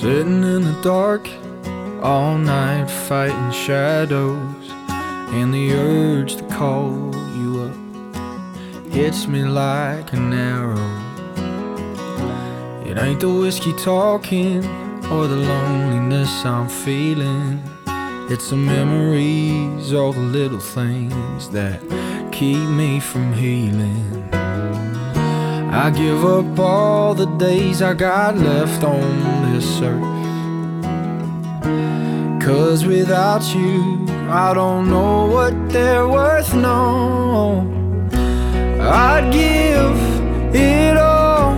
Sitting in the dark all night fighting shadows and the urge to call you up hits me like an arrow. It ain't the whiskey talking or the loneliness I'm feeling. It's the memories, all the little things that keep me from healing. I give up all the days I got left on this earth. Cause without you, I don't know what they're worth, no. I'd give it all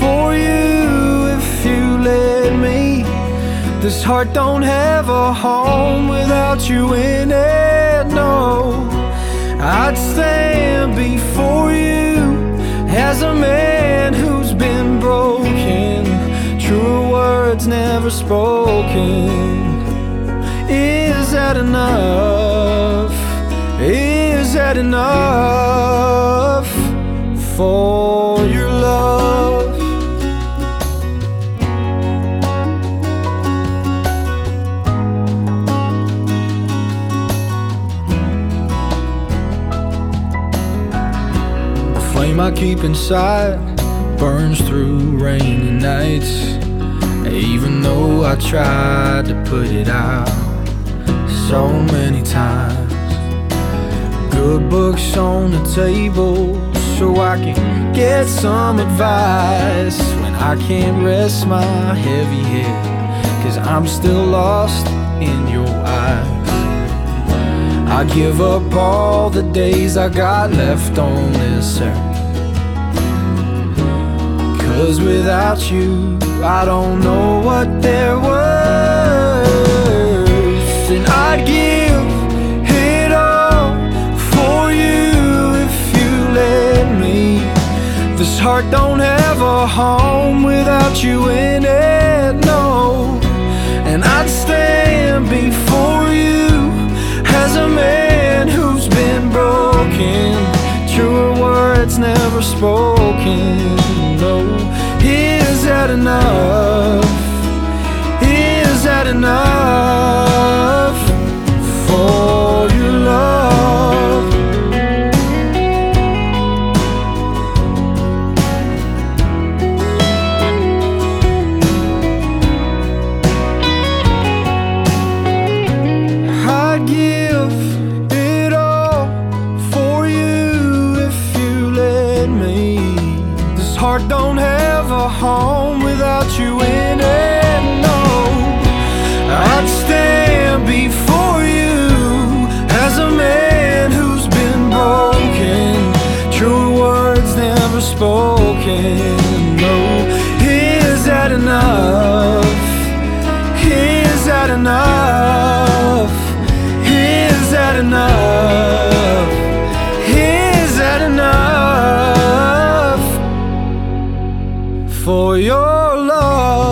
for you if you let me. This heart don't have a home without you in it, no. I'd stand before never spoken. Is that enough? Is that enough for your love? The flame I keep inside burns through rainy nights. Even though I tried to put it out so many times. Good books on the table so I can get some advice when I can't rest my heavy head. Cause I'm still lost in your eyes. I give up all the days I got left on this earth. Without you, I don't know what they're worth. And I'd give it all for you if you let me. This heart don't have a home without you in it, no. And I'd stand before you as a man who's been broken. Truer words never spoken, no. Is that enough? Is that enough? heart don't have a home without you in it. No, I'd stand before you as a man who's been broken. True words never spoken. No, is that enough? Is that enough? for your love.